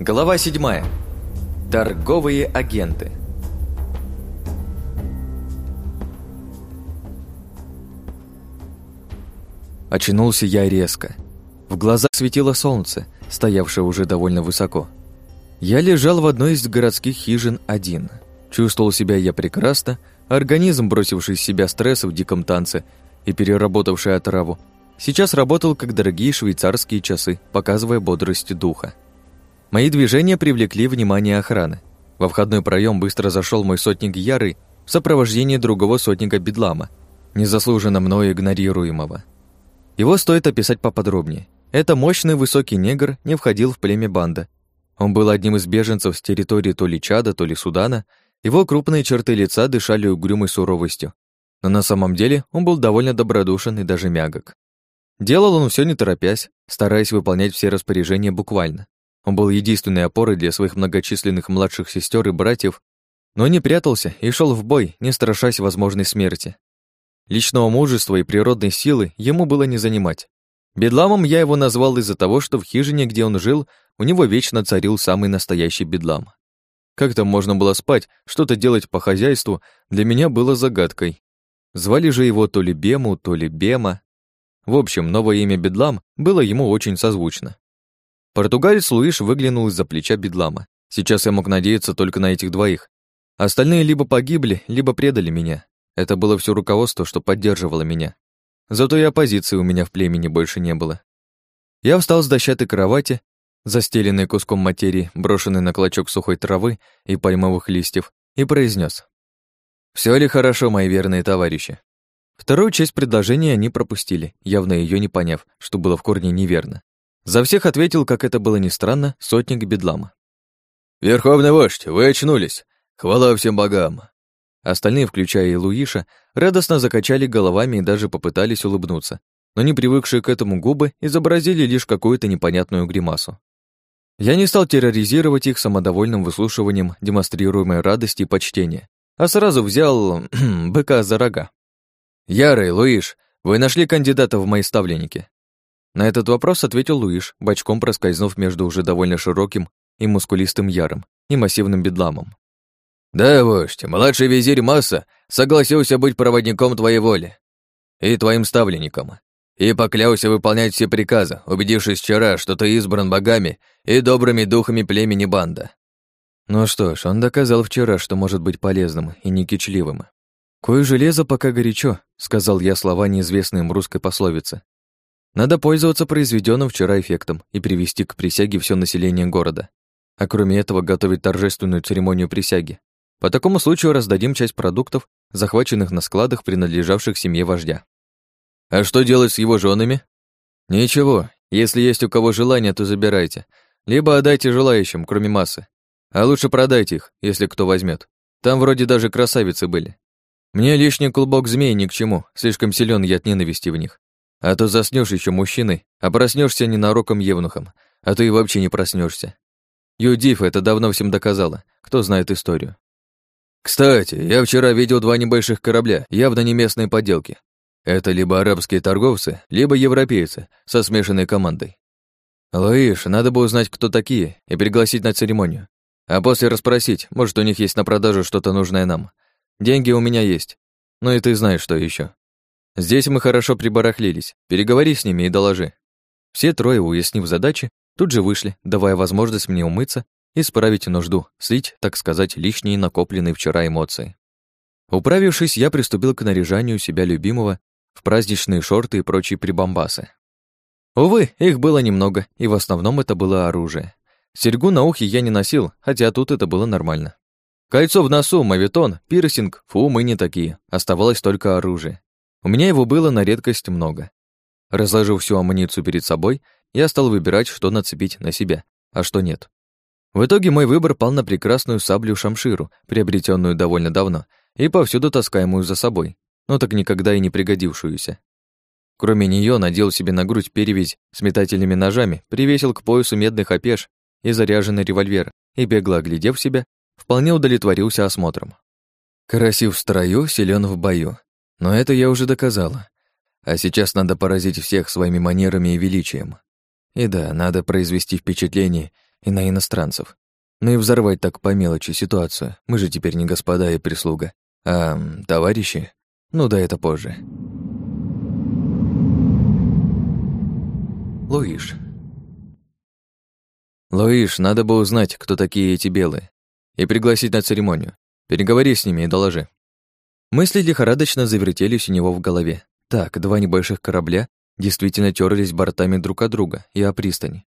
Глава 7. Торговые агенты. Очнулся я резко. В глазах светило солнце, стоявшее уже довольно высоко. Я лежал в одной из городских хижин один. Чувствовал себя я прекрасно, организм, бросивший с себя стресс в диком танце и переработавший отраву, сейчас работал как дорогие швейцарские часы, показывая бодрость духа. Мои движения привлекли внимание охраны. Во входной проем быстро зашел мой сотник Ярый в сопровождении другого сотника Бедлама, незаслуженно мною игнорируемого. Его стоит описать поподробнее. Это мощный высокий негр не входил в племя банда. Он был одним из беженцев с территории то ли Чада, то ли Судана. Его крупные черты лица дышали угрюмой суровостью. Но на самом деле он был довольно добродушен и даже мягок. Делал он все не торопясь, стараясь выполнять все распоряжения буквально. Он был единственной опорой для своих многочисленных младших сестер и братьев, но не прятался и шел в бой, не страшась возможной смерти. Личного мужества и природной силы ему было не занимать. Бедламом я его назвал из-за того, что в хижине, где он жил, у него вечно царил самый настоящий бедлам. Как там можно было спать, что-то делать по хозяйству, для меня было загадкой. Звали же его то ли Бему, то ли Бема. В общем, новое имя Бедлам было ему очень созвучно. Португалец Луиш выглянул из-за плеча бедлама. Сейчас я мог надеяться только на этих двоих. Остальные либо погибли, либо предали меня. Это было все руководство, что поддерживало меня. Зато и оппозиции у меня в племени больше не было. Я встал с дощатой кровати, застеленной куском материи, брошенной на клочок сухой травы и пальмовых листьев, и произнес: «Все ли хорошо, мои верные товарищи?» Вторую часть предложения они пропустили, явно ее не поняв, что было в корне неверно. За всех ответил, как это было ни странно, сотник Бедлама. «Верховный вождь, вы очнулись! Хвала всем богам!» Остальные, включая и Луиша, радостно закачали головами и даже попытались улыбнуться, но не привыкшие к этому губы изобразили лишь какую-то непонятную гримасу. Я не стал терроризировать их самодовольным выслушиванием демонстрируемой радости и почтения, а сразу взял быка за рога. «Ярый, Луиш, вы нашли кандидата в мои ставленники?» На этот вопрос ответил Луиш, бочком проскользнув между уже довольно широким и мускулистым яром и массивным бедламом. «Да, вождь, младший визирь Масса согласился быть проводником твоей воли и твоим ставленником, и поклялся выполнять все приказы, убедившись вчера, что ты избран богами и добрыми духами племени банда». Ну что ж, он доказал вчера, что может быть полезным и не кичливым. «Кое железо пока горячо», — сказал я слова неизвестной им русской пословицы. Надо пользоваться произведенным вчера эффектом и привести к присяге все население города. А кроме этого, готовить торжественную церемонию присяги. По такому случаю раздадим часть продуктов, захваченных на складах, принадлежавших семье вождя. А что делать с его женами? Ничего, если есть у кого желание, то забирайте. Либо отдайте желающим, кроме массы. А лучше продайте их, если кто возьмет. Там вроде даже красавицы были. Мне лишний клубок змей ни к чему, слишком силен я от ненависти в них. А то заснешь еще мужчиной, а проснешься ненароком евнухом, а то и вообще не проснешься. Юдиф это давно всем доказала, кто знает историю. Кстати, я вчера видел два небольших корабля, явно не местные подделки. Это либо арабские торговцы, либо европейцы со смешанной командой. Лаиш, надо бы узнать, кто такие, и пригласить на церемонию. А после расспросить, может, у них есть на продажу что-то нужное нам. Деньги у меня есть. Ну и ты знаешь, что еще. Здесь мы хорошо прибарахлились. Переговори с ними и доложи. Все трое, уяснив задачи, тут же вышли, давая возможность мне умыться и справить нужду, слить, так сказать, лишние накопленные вчера эмоции. Управившись, я приступил к наряжанию себя любимого в праздничные шорты и прочие прибамбасы. Увы, их было немного, и в основном это было оружие. Серьгу на ухе я не носил, хотя тут это было нормально. Кольцо в носу, мавитон, пирсинг, фу, мы не такие, оставалось только оружие. У меня его было на редкость много. Разложив всю амуницию перед собой, я стал выбирать, что нацепить на себя, а что нет. В итоге мой выбор пал на прекрасную саблю-шамширу, приобретенную довольно давно, и повсюду таскаемую за собой, но так никогда и не пригодившуюся. Кроме нее надел себе на грудь перевязь с метательными ножами, привесил к поясу медный хапеш и заряженный револьвер, и, бегло оглядев себя, вполне удовлетворился осмотром. Красив в строю, силен в бою. Но это я уже доказала. А сейчас надо поразить всех своими манерами и величием. И да, надо произвести впечатление и на иностранцев. Ну и взорвать так по мелочи ситуацию. Мы же теперь не господа и прислуга, а товарищи. Ну да, это позже. Луиш. Луиш, надо бы узнать, кто такие эти белые, и пригласить на церемонию. Переговори с ними и доложи. Мысли лихорадочно завертелись у него в голове. Так, два небольших корабля действительно терлись бортами друг от друга и о пристани.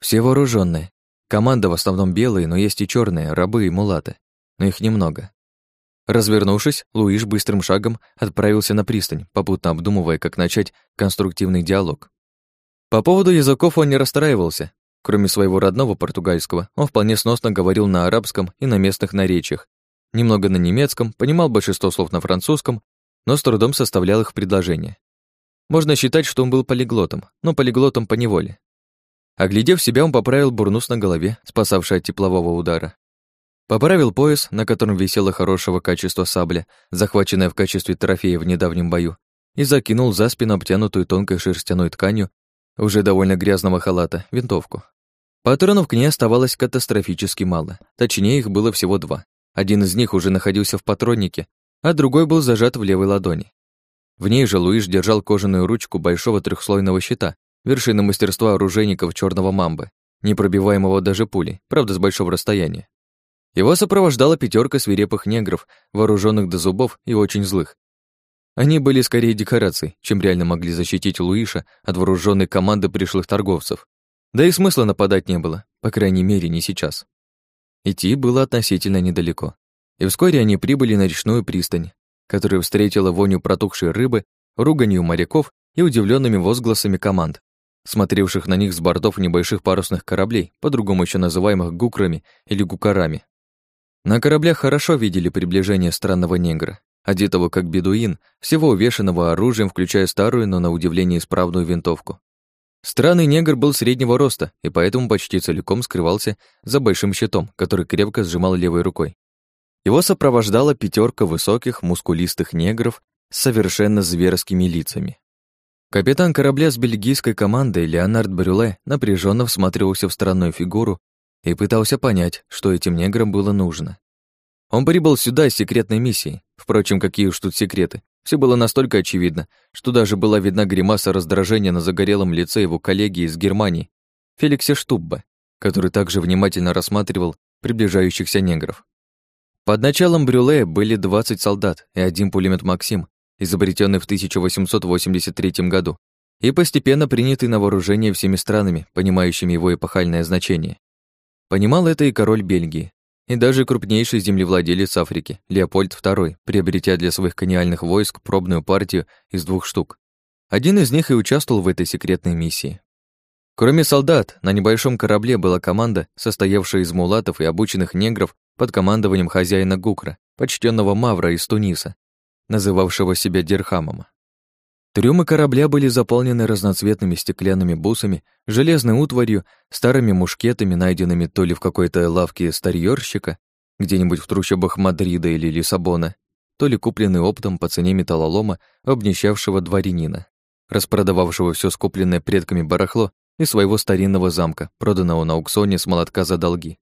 Все вооруженные. Команда в основном белые, но есть и черные, рабы и мулаты. Но их немного. Развернувшись, Луиш быстрым шагом отправился на пристань, попутно обдумывая, как начать конструктивный диалог. По поводу языков он не расстраивался. Кроме своего родного португальского, он вполне сносно говорил на арабском и на местных наречиях, немного на немецком, понимал большинство слов на французском, но с трудом составлял их предложения. Можно считать, что он был полиглотом, но полиглотом по неволе. Оглядев себя, он поправил бурнус на голове, спасавший от теплового удара. Поправил пояс, на котором висела хорошего качества сабля, захваченная в качестве трофея в недавнем бою, и закинул за спину обтянутую тонкой шерстяной тканью уже довольно грязного халата, винтовку. Патронов к ней оставалось катастрофически мало, точнее их было всего два. Один из них уже находился в патроннике, а другой был зажат в левой ладони. В ней же Луиш держал кожаную ручку большого трехслойного щита, вершины мастерства оружейников черного мамбы, непробиваемого даже пулей, правда, с большого расстояния. Его сопровождала пятерка свирепых негров, вооруженных до зубов и очень злых. Они были скорее декорацией, чем реально могли защитить Луиша от вооруженной команды пришлых торговцев. Да и смысла нападать не было, по крайней мере, не сейчас. Идти было относительно недалеко. И вскоре они прибыли на речную пристань, которая встретила вонью протухшей рыбы, руганью моряков и удивленными возгласами команд, смотревших на них с бортов небольших парусных кораблей, по-другому еще называемых гукрами или гукарами. На кораблях хорошо видели приближение странного негра, одетого как бедуин, всего увешанного оружием, включая старую, но на удивление исправную винтовку. Странный негр был среднего роста и поэтому почти целиком скрывался за большим щитом, который крепко сжимал левой рукой. Его сопровождала пятерка высоких, мускулистых негров с совершенно зверскими лицами. Капитан корабля с бельгийской командой Леонард Брюле напряженно всматривался в странную фигуру и пытался понять, что этим неграм было нужно. Он прибыл сюда с секретной миссией. Впрочем, какие уж тут секреты. Все было настолько очевидно, что даже была видна гримаса раздражения на загорелом лице его коллеги из Германии, Феликсе Штубба, который также внимательно рассматривал приближающихся негров. Под началом Брюле были 20 солдат и один пулемет «Максим», изобретенный в 1883 году, и постепенно принятый на вооружение всеми странами, понимающими его эпохальное значение. Понимал это и король Бельгии, и даже крупнейший землевладелец Африки, Леопольд II, приобретя для своих колониальных войск пробную партию из двух штук. Один из них и участвовал в этой секретной миссии. Кроме солдат, на небольшом корабле была команда, состоявшая из мулатов и обученных негров под командованием хозяина Гукра, почтенного Мавра из Туниса, называвшего себя Дирхамом. Трюмы корабля были заполнены разноцветными стеклянными бусами, железной утварью, старыми мушкетами, найденными то ли в какой-то лавке старьёрщика, где-нибудь в трущобах Мадрида или Лиссабона, то ли купленный оптом по цене металлолома обнищавшего дворянина, распродававшего все скупленное предками барахло из своего старинного замка, проданного на аукционе с молотка за долги.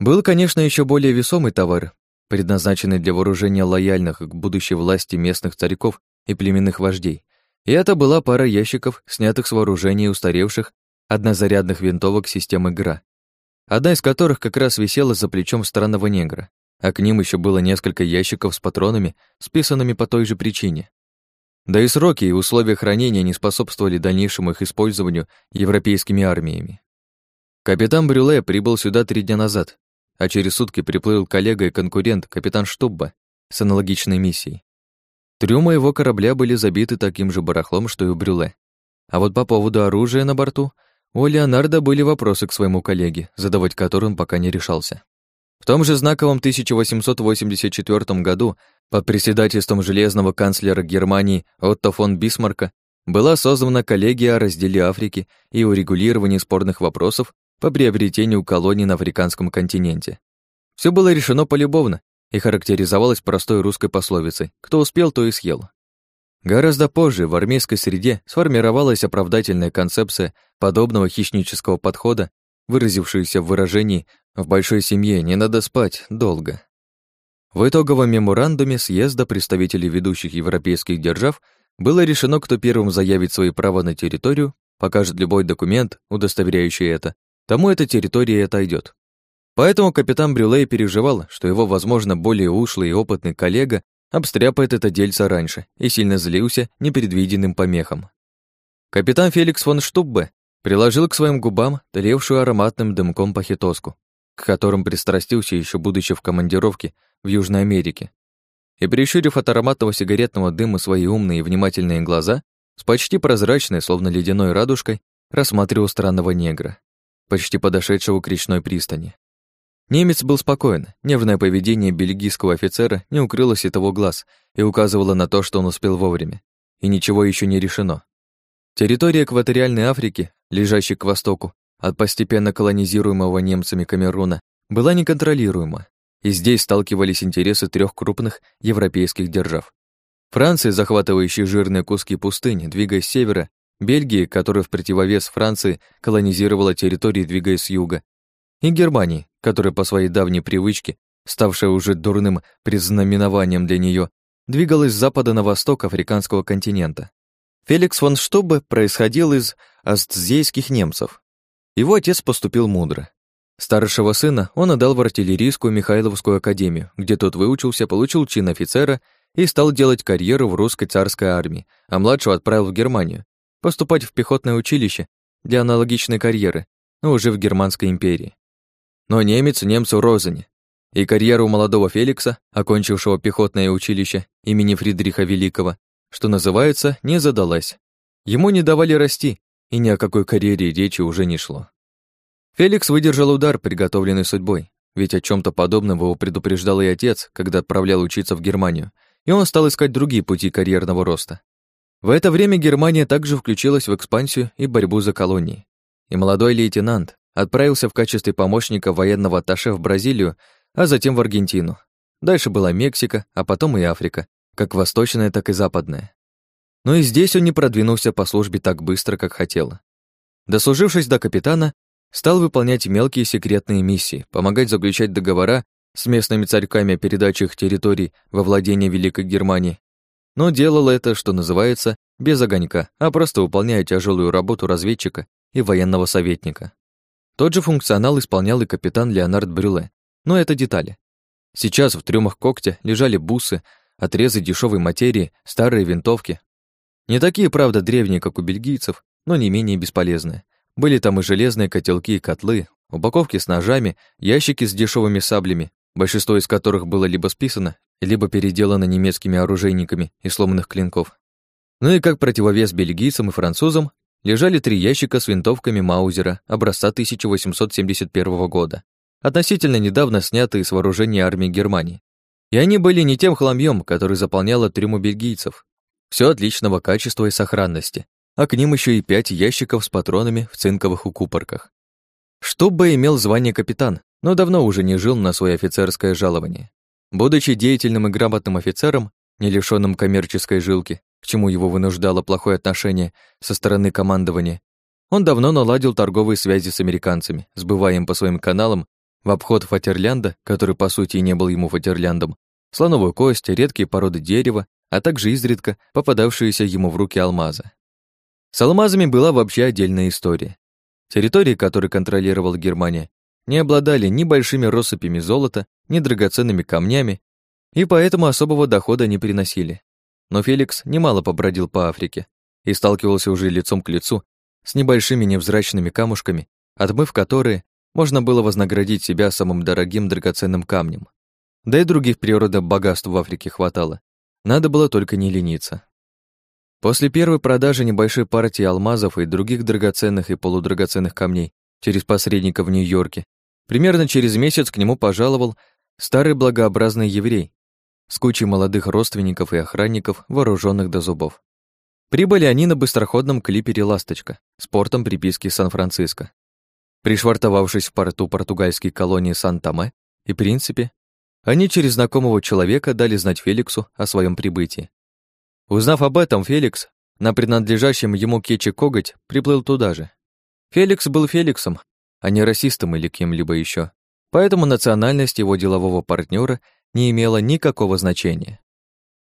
Был, конечно, еще более весомый товар, предназначенный для вооружения лояльных к будущей власти местных царьков и племенных вождей. И это была пара ящиков, снятых с вооружения устаревших однозарядных винтовок системы ГРА, одна из которых как раз висела за плечом странного негра, а к ним еще было несколько ящиков с патронами, списанными по той же причине. Да и сроки и условия хранения не способствовали дальнейшему их использованию европейскими армиями. Капитан Брюле прибыл сюда три дня назад, а через сутки приплыл коллега и конкурент капитан Штубба с аналогичной миссией. Трюмы его корабля были забиты таким же барахлом, что и у Брюле. А вот по поводу оружия на борту у Леонардо были вопросы к своему коллеге, задавать которым пока не решался. В том же знаковом 1884 году под председательством железного канцлера Германии Отто фон Бисмарка была создана коллегия о разделе Африки и урегулировании спорных вопросов по приобретению колоний на африканском континенте. Все было решено полюбовно, и характеризовалась простой русской пословицей «кто успел, то и съел». Гораздо позже в армейской среде сформировалась оправдательная концепция подобного хищнического подхода выразившуюся в выражении «в большой семье не надо спать долго». В итоговом меморандуме съезда представителей ведущих европейских держав было решено, кто первым заявит свои права на территорию, покажет любой документ, удостоверяющий это, тому эта территория и отойдет. Поэтому капитан Брюлей переживал, что его, возможно, более ушлый и опытный коллега обстряпает это дельце раньше и сильно злился непредвиденным помехам. Капитан Феликс фон Штуббе приложил к своим губам тлевшую ароматным дымком пахитоску, к которым пристрастился еще будучи в командировке в Южной Америке. И прищурив от ароматного сигаретного дыма свои умные и внимательные глаза, с почти прозрачной, словно ледяной радужкой, рассматривал странного негра, почти подошедшего к речной пристани. Немец был спокоен, нервное поведение бельгийского офицера не укрылось от его глаз и указывало на то, что он успел вовремя, и ничего еще не решено. Территория экваториальной Африки, лежащей к востоку, от постепенно колонизируемого немцами Камеруна, была неконтролируема, и здесь сталкивались интересы трех крупных европейских держав. Франции, захватывающей жирные куски пустыни, двигаясь с севера, Бельгии, которая в противовес Франции колонизировала территории, двигаясь с юга, и Германии, которая по своей давней привычке, ставшая уже дурным признаменованием для нее, двигалась с запада на восток африканского континента. Феликс фон Штубе происходил из астзейских немцев. Его отец поступил мудро. Старшего сына он отдал в артиллерийскую Михайловскую академию, где тот выучился, получил чин офицера и стал делать карьеру в русской царской армии, а младшего отправил в Германию, поступать в пехотное училище для аналогичной карьеры, но уже в Германской империи. Но немец немцу розани, и карьеру молодого Феликса, окончившего пехотное училище имени Фридриха Великого, что называется, не задалась. Ему не давали расти, и ни о какой карьере речи уже не шло. Феликс выдержал удар, приготовленный судьбой, ведь о чем то подобном его предупреждал и отец, когда отправлял учиться в Германию, и он стал искать другие пути карьерного роста. В это время Германия также включилась в экспансию и борьбу за колонии. И молодой лейтенант отправился в качестве помощника военного атташе в Бразилию, а затем в Аргентину. Дальше была Мексика, а потом и Африка, как восточная, так и западная. Но и здесь он не продвинулся по службе так быстро, как хотел. Дослужившись до капитана, стал выполнять мелкие секретные миссии, помогать заключать договора с местными царьками о передаче их территорий во владение Великой Германии. Но делал это, что называется, без огонька, а просто выполняя тяжелую работу разведчика и военного советника. Тот же функционал исполнял и капитан Леонард Брюле, но это детали. Сейчас в трюмах когтя лежали бусы, отрезы дешевой материи, старые винтовки. Не такие, правда, древние, как у бельгийцев, но не менее бесполезные. Были там и железные котелки и котлы, упаковки с ножами, ящики с дешевыми саблями, большинство из которых было либо списано, либо переделано немецкими оружейниками из сломанных клинков. Ну и как противовес бельгийцам и французам лежали три ящика с винтовками Маузера образца 1871 года, относительно недавно снятые с вооружения армии Германии. И они были не тем хламьем, который заполняла трюму бельгийцев. Все отличного качества и сохранности, а к ним еще и пять ящиков с патронами в цинковых укупорках. Штубbe имел звание капитан, но давно уже не жил на свое офицерское жалование. Будучи деятельным и грамотным офицером, не лишённым коммерческой жилки, к чему его вынуждало плохое отношение со стороны командования, он давно наладил торговые связи с американцами, сбывая им по своим каналам в обход Фатерлянда, который по сути и не был ему Фатерляндом, слоновую кость, редкие породы дерева, а также изредка попадавшиеся ему в руки алмазы. С алмазами была вообще отдельная история. Территории, которые контролировала Германия, не обладали ни большими россыпями золота, ни драгоценными камнями, и поэтому особого дохода не приносили. Но Феликс немало побродил по Африке и сталкивался уже лицом к лицу с небольшими невзрачными камушками, отмыв которые можно было вознаградить себя самым дорогим драгоценным камнем. Да и других природных богатств в Африке хватало. Надо было только не лениться. После первой продажи небольшой партии алмазов и других драгоценных и полудрагоценных камней через посредника в Нью-Йорке, примерно через месяц к нему пожаловал старый благообразный еврей с кучей молодых родственников и охранников, вооруженных до зубов. Прибыли они на быстроходном клипере «Ласточка» с портом приписки Сан-Франциско. Пришвартовавшись в порту португальской колонии Сан-Томе и Принципе, они через знакомого человека дали знать Феликсу о своем прибытии. Узнав об этом, Феликс на принадлежащем ему кече коготь приплыл туда же. Феликс был Феликсом, а не расистом или кем-либо еще. Поэтому национальность его делового партнера не имела никакого значения.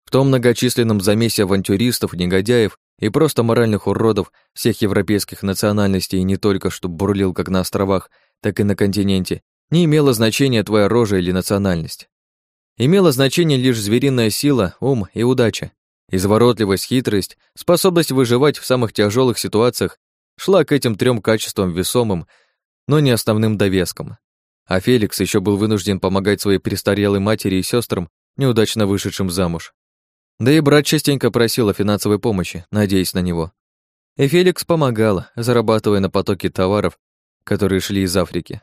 В том многочисленном замесе авантюристов, негодяев и просто моральных уродов всех европейских национальностей и не только, что бурлил как на островах, так и на континенте, не имело значения твоя рожа или национальность. Имело значение лишь звериная сила, ум и удача. Изворотливость, хитрость, способность выживать в самых тяжелых ситуациях шла к этим трем качествам весомым, но не основным довеском. А Феликс еще был вынужден помогать своей престарелой матери и сестрам, неудачно вышедшим замуж. Да и брат частенько просил о финансовой помощи, надеясь на него. И Феликс помогал, зарабатывая на потоке товаров, которые шли из Африки.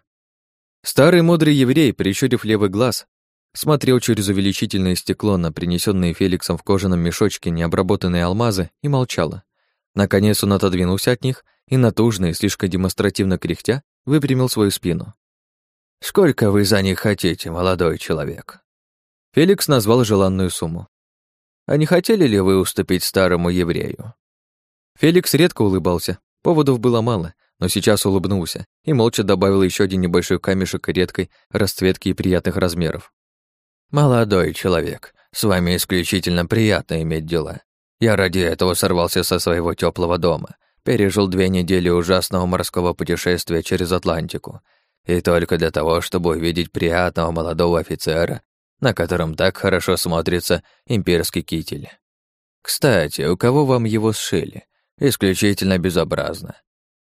Старый мудрый еврей, прищурив левый глаз, смотрел через увеличительное стекло на принесенные Феликсом в кожаном мешочке необработанные алмазы и молчала. Наконец он отодвинулся от них и натужно и слишком демонстративно кряхтя выпрямил свою спину. «Сколько вы за них хотите, молодой человек?» Феликс назвал желанную сумму. «А не хотели ли вы уступить старому еврею?» Феликс редко улыбался, поводов было мало, но сейчас улыбнулся и молча добавил еще один небольшой камешек редкой расцветки и приятных размеров. «Молодой человек, с вами исключительно приятно иметь дела. Я ради этого сорвался со своего теплого дома, пережил две недели ужасного морского путешествия через Атлантику, и только для того, чтобы увидеть приятного молодого офицера, на котором так хорошо смотрится имперский китель. Кстати, у кого вам его сшили? Исключительно безобразно.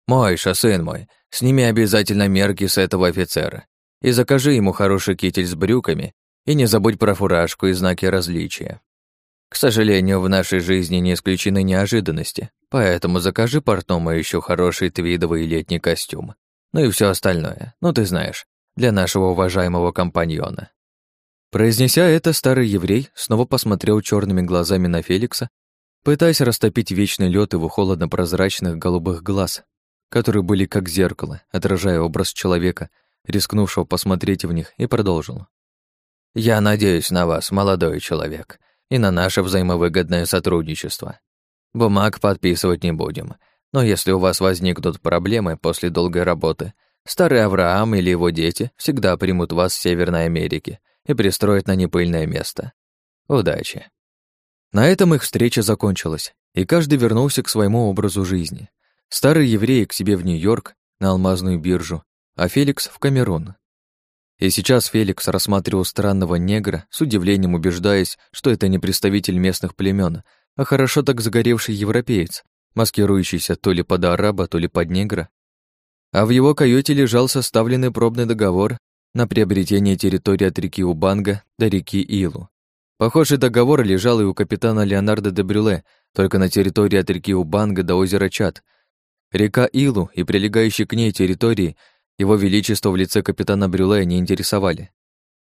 «Мойша, сын мой, сними обязательно мерки с этого офицера и закажи ему хороший китель с брюками и не забудь про фуражку и знаки различия. К сожалению, в нашей жизни не исключены неожиданности, поэтому закажи портному еще хороший твидовый летний костюм. Ну и все остальное, ну ты знаешь, для нашего уважаемого компаньона». Произнеся это, старый еврей снова посмотрел черными глазами на Феликса, пытаясь растопить вечный лед его холодно-прозрачных голубых глаз, которые были как зеркало, отражая образ человека, рискнувшего посмотреть в них, и продолжил. «Я надеюсь на вас, молодой человек, и на наше взаимовыгодное сотрудничество. Бумаг подписывать не будем, но если у вас возникнут проблемы после долгой работы, старый Авраам или его дети всегда примут вас в Северной Америке и пристроят на непыльное место. Удачи!» На этом их встреча закончилась, и каждый вернулся к своему образу жизни. Старый еврей к себе в Нью-Йорк, на алмазную биржу, а Феликс в Камерун. И сейчас Феликс рассматривал странного негра, с удивлением убеждаясь, что это не представитель местных племен, а хорошо так загоревший европеец, маскирующийся то ли под араба, то ли под негра. А в его каюте лежал составленный пробный договор на приобретение территории от реки Убанга до реки Илу. Похожий договор лежал и у капитана Леонардо де Брюле, только на территории от реки Убанга до озера Чат, Река Илу и прилегающие к ней территории его величество в лице капитана Брюле не интересовали.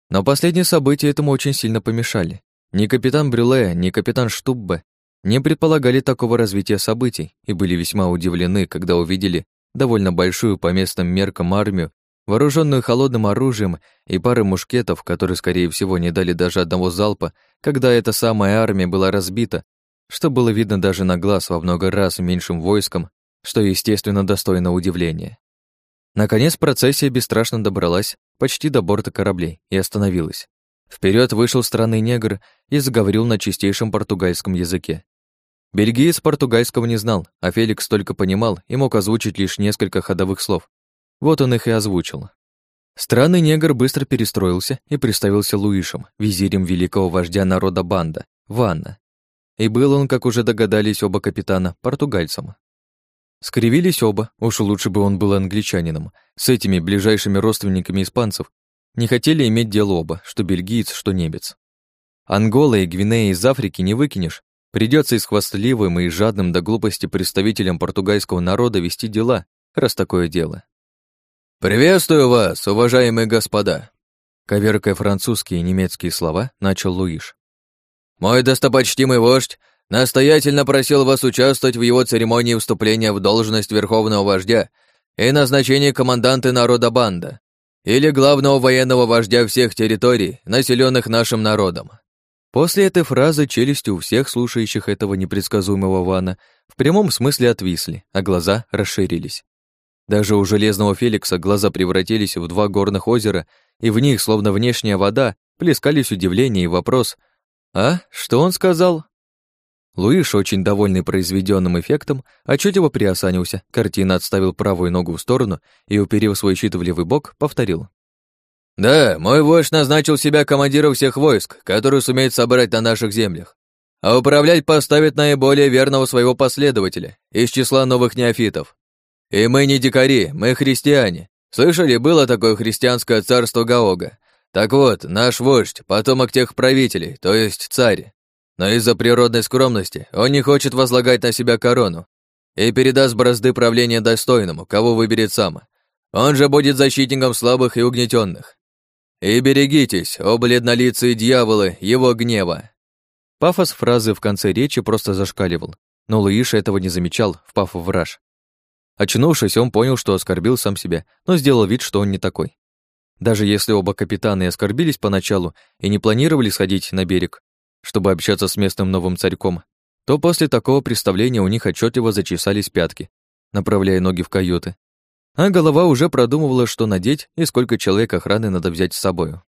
Но последние события этому очень сильно помешали. Ни капитан Брюле, ни капитан Штуббе не предполагали такого развития событий и были весьма удивлены, когда увидели довольно большую по местным меркам армию, вооруженную холодным оружием и пары мушкетов, которые, скорее всего, не дали даже одного залпа, когда эта самая армия была разбита, что было видно даже на глаз во много раз меньшим войском, что, естественно, достойно удивления. Наконец процессия бесстрашно добралась почти до борта кораблей и остановилась. Вперед вышел странный негр и заговорил на чистейшем португальском языке. Бельгиец португальского не знал, а Феликс только понимал и мог озвучить лишь несколько ходовых слов. Вот он их и озвучил. Странный негр быстро перестроился и представился Луишем, визирем великого вождя народа Банда, Ванна. И был он, как уже догадались оба капитана, португальцем. Скривились оба, уж лучше бы он был англичанином, с этими ближайшими родственниками испанцев. Не хотели иметь дело оба, что бельгиец, что немец. Ангола и Гвинея из Африки не выкинешь. Придется и с хвастливым, и жадным до глупости представителям португальского народа вести дела, раз такое дело. «Приветствую вас, уважаемые господа!» Коверкая французские и немецкие слова, начал Луиш. «Мой достопочтимый вождь настоятельно просил вас участвовать в его церемонии вступления в должность верховного вождя и назначения команданта народа банда или главного военного вождя всех территорий, населенных нашим народом. После этой фразы челюсти у всех слушающих этого непредсказуемого Вана в прямом смысле отвисли, а глаза расширились. Даже у Железного Феликса глаза превратились в два горных озера, и в них, словно внешняя вода, плескались удивление и вопрос «А? Что он сказал?» Луиш, очень довольный произведенным эффектом, отчетливо приосанился, картина отставил правую ногу в сторону и, уперев свой щит в левый бок, повторил. «Да, мой вождь назначил себя командиром всех войск, который сумеет собрать на наших землях, а управлять поставит наиболее верного своего последователя из числа новых неофитов. И мы не дикари, мы христиане. Слышали, было такое христианское царство Гаога? Так вот, наш вождь, потомок тех правителей, то есть царь. Но из-за природной скромности он не хочет возлагать на себя корону и передаст бразды правления достойному, кого выберет сам. Он же будет защитником слабых и угнетенных. И берегитесь, о бледнолицые дьяволы, его гнева. Пафос фразы в конце речи просто зашкаливал, но Луиша этого не замечал, впав в раж. Очнувшись, он понял, что оскорбил сам себя, но сделал вид, что он не такой. Даже если оба капитана и оскорбились поначалу и не планировали сходить на берег, чтобы общаться с местным новым царьком, то после такого представления у них отчетливо зачесались пятки, направляя ноги в каюты. А голова уже продумывала, что надеть и сколько человек охраны надо взять с собою.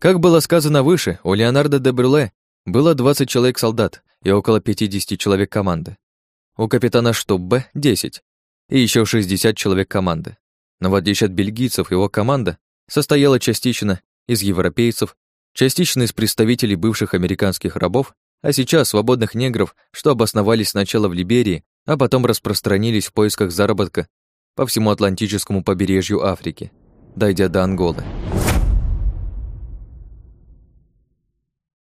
Как было сказано выше, у Леонардо де Брюле было 20 человек-солдат и около 50 человек команды. У капитана Штуббе — 10, и еще 60 человек команды. Но в отличие от бельгийцев, его команда состояла частично из европейцев частично из представителей бывших американских рабов, а сейчас свободных негров, что обосновались сначала в Либерии, а потом распространились в поисках заработка по всему Атлантическому побережью Африки, дойдя до Анголы.